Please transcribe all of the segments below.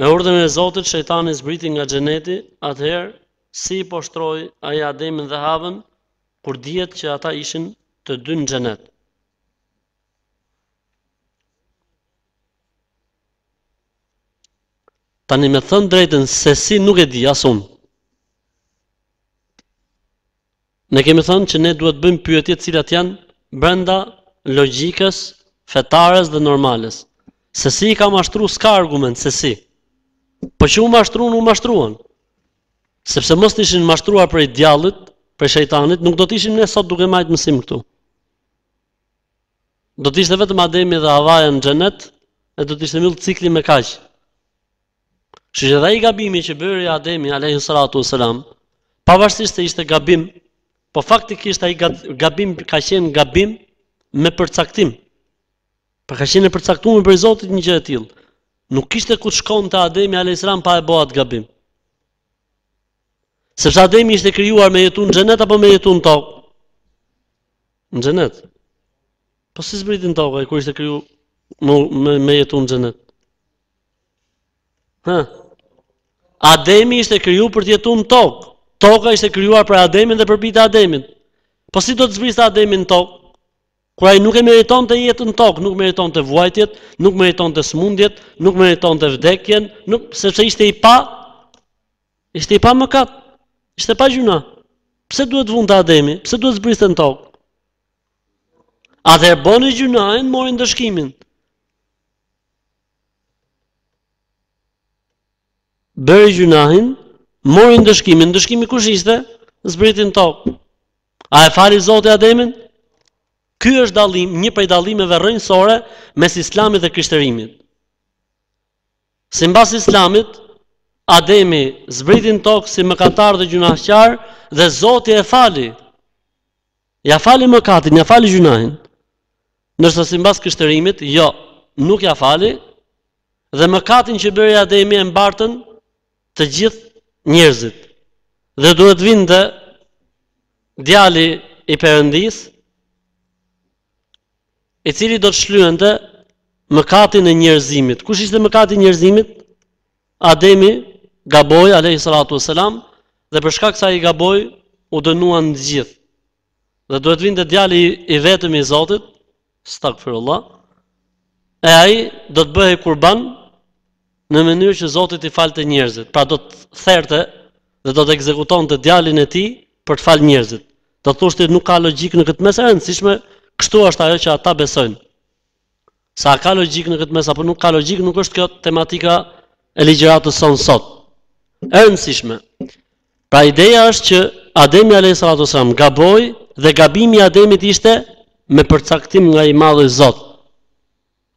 Me urdhrin e Zotit, shejtani zbriti nga Xheneti, atëherë, si i poshtroi ai Ademin dhe Havën, kur dihet që ata ishin të dy në Xhenet? Tani me thënë drejtën se si nuk e di as unë. Ne kemi thënë që ne duhet të bëjmë pyetje të cilat janë brenda logjikës fetares dhe normales. Se si i ka mashtru s'ka argument, se si. Po që u mashtrun, u mashtruan. Sepse mos të ishin mashtruar prej djallit, prej shejtanit, nuk do të ishim ne sot duke majtë mësim këtu. Do të ishte vetëm Ademi dhe Havaja në xhenet, e do të ishte mbyll cikli me kaq. Kështu që dhe ai gabimi që bëri Ademi alayhi salatu wasalam, pavarësisht se ishte gabim, po faktikisht ai gabim ka qenë gabim me përcaktim. Pra ka qenë e përcaktuar prej Zotit një gjë e tillë. Nuk kishte ku të shkonte Ademi alayhi salam pa e bo atë gabim. Sepse Ademi ishte krijuar me jetu në xhenet apo me jetu në tokë? Në xhenet. Po si zbriti në tokë kur ishte kriju me, me, me jetu në xhenet? Hë. Ademi ishte kriju për të jetu në tokë. Toka ishte krijuar për Ademin dhe për bijtë e Ademit. Po si do të zbriste Ademi në tokë? Kur ai nuk e meritonte jetën në tokë, nuk meritonte vuajtjet, nuk meritonte smundjet, nuk meritonte vdekjen, nuk sepse ishte i pa ishte i pamëkat, ishte pa gjynah. Pse duhet të vunte Ademi? Pse duhet zbriste në tokë? Atëherë boni gjynahin, mori ndëshkimin. Bëri gjynahin, mori ndëshkimin, ndëshkimi kush ishte? Zbriti në tokë. A e fali Zoti Ademin? Ky është dallim, një prej dallimeve rrënjësore mes Islamit dhe Krishterimit. Simbas Islamit, Ademi zbriti në tokë si mëkatar dhe gjynahqar dhe Zoti e fali. Ia fali mëkatin, ia fali gjynahin. Ndërsa simbas krishterimit, jo, nuk ia fali, dhe mëkatin që bëri Ademi e mbartën të gjithë njerëzit. Dhe duhet të vinte djali i Perëndisë, i cili do të shlyente mëkatin e njerëzimit. Kush ishte mëkati i njerëzimit? Ademi gaboi alayhi salatu wasalam dhe për shkak se ai gaboi u dënuan të gjithë. dhe duhet të vinte djali i vetëm i Zotit, stagfirullah, e ai do të bëhej kurban në mënyrë që Zoti t'i falte njerëzit. Pra do të therte dhe do të ekzekutonte djalin e tij për të falë njerëzit. Do të thotë, nuk ka logjikë në këtë mes e rëndësishme, kështu është ajo që ata besojnë. Se a ka logjikë në këtë mes apo nuk ka logjikë, nuk është kjo tematika e ligjëratës sonë sot. E rëndësishme. Pra ideja është që Ademi alayhis salatu selam gaboi dhe gabimi i Ademit ishte me përcaktim nga i madhi Zot.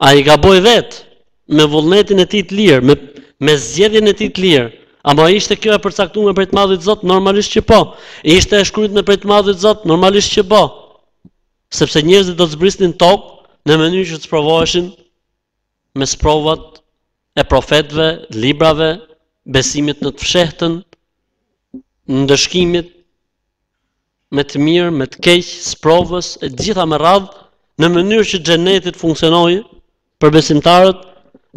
Ai gaboi vet me vullnetin e tij të lirë, me me zgjedhjen e tij të lirë. Ama ishte kjo e përcaktuar prej të madhit Zot? Normalisht që po. Ishte e shkruajtme prej të madhit Zot? Normalisht që po. Sepse njerëzit do të zbrisnin tokë në mënyrë që të sprovoheshin me sprovat e profetëve, librave, besimit në të fshehtën, ndëshkimit me të mirë, me të keq, sprovës e të gjitha me radhë, në mënyrë që xheneti të funksionojë për besimtarët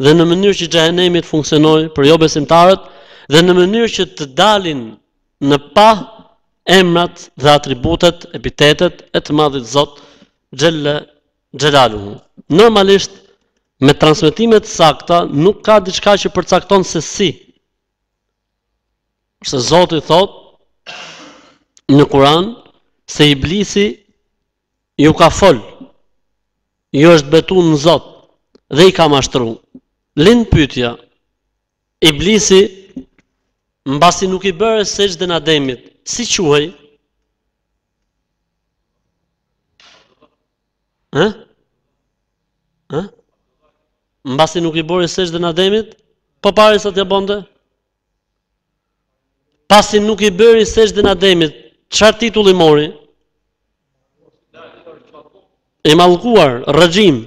dhe në mënyrë që xhehenemi të funksionojë për jobesimtarët dhe në mënyrë që të dalin në pah emrat dhe atributet, epitetet e të madhit Zot xhelle xhelaluhu. Normalisht me transmetime të sakta nuk ka diçka që përcakton se si. Porse Zoti thot në Kur'an se iblisi Ju ka fol, ju është betu në Zot dhe i ka mashtru. Lind pyetja, Iblisi mbasi nuk i bëri sexhden Ademit, si quhej? Ë? Ë? Mbasi nuk i bëri sexhden Ademit, po para se t'ia bënte? Pasi nuk i bëri sexhden Ademit, çfarë titulli mori? I mallkuar, raxhim.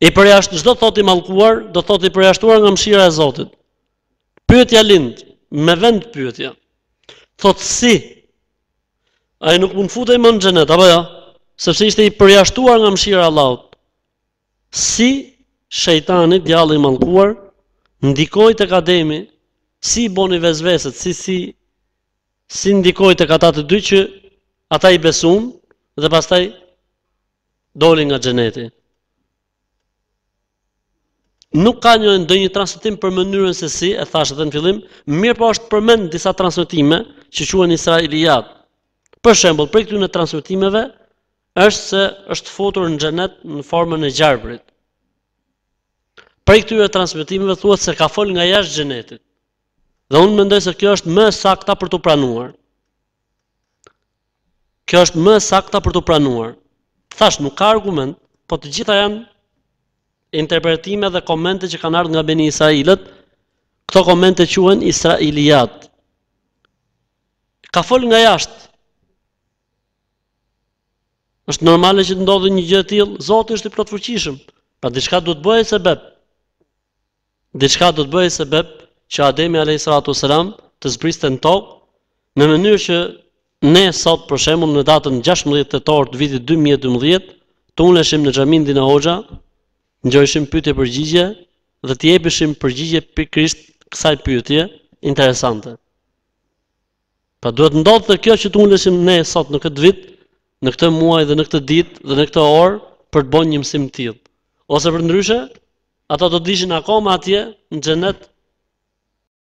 I përjashtë, ç'do thot i mallkuar, do thot i përjashtuar nga mëshira e Zotit. Pyetja lind, me vend pyetja. Thot si? Ai nuk mund futej më në xhenet, apo jo? Ja? Sepse ishte i përjashtuar nga mëshira e Allahut. Si shejtani djalli i mallkuar ndikoi tek Ademi, si i boni vesveset, si si si ndikoi tek ata të dy që ata i besuan dhe pastaj dolin nga xheneti. Nuk ka një ndonjë transmetim për mënyrën se si, e thashë edhe në fillim, mirëpo është përmend disa transmetime që quhen Israiliat. Për shembull, prej këtyre transmetimeve është se është futur në xhenet në formën e gjarprit. Prej këtyre transmetimeve thuhet se ka fol nga jashtë xhenetit. Dhe unë mendoj se kjo është më e sakta për t'u pranuar. Kjo është më e sakta për t'u pranuar. Thash nuk ka argument, po të gjitha janë interpretime dhe komente që kanë ardhur nga Beni Israilët. Këto komente quhen Israiliat. Ka fol nga jashtë Është normale që të ndodhë një gjë e tillë, Zoti është i plotfuqishëm. Pra diçka duhet të bëhej sebeb. Diçka do të bëhej sebeb që Ademi alayhis salatu selam të zbriste në tokë në mënyrë që ne sot për shembull në datën 16 tetor të vitit 2012 të uleshim në xhaminë Dine Hoxha, të ngjojshim pyetje përgjigje dhe të jepshim përgjigje pikërisht kësaj pyetje interesante. Pra duhet të ndodhte kjo që të uleshim ne sot në këtë vit, në këtë muaj dhe në këtë ditë dhe në këtë orë për të bo një mësim të tillë. Ose përndryshe, ata do të ishin akoma atje në xhenet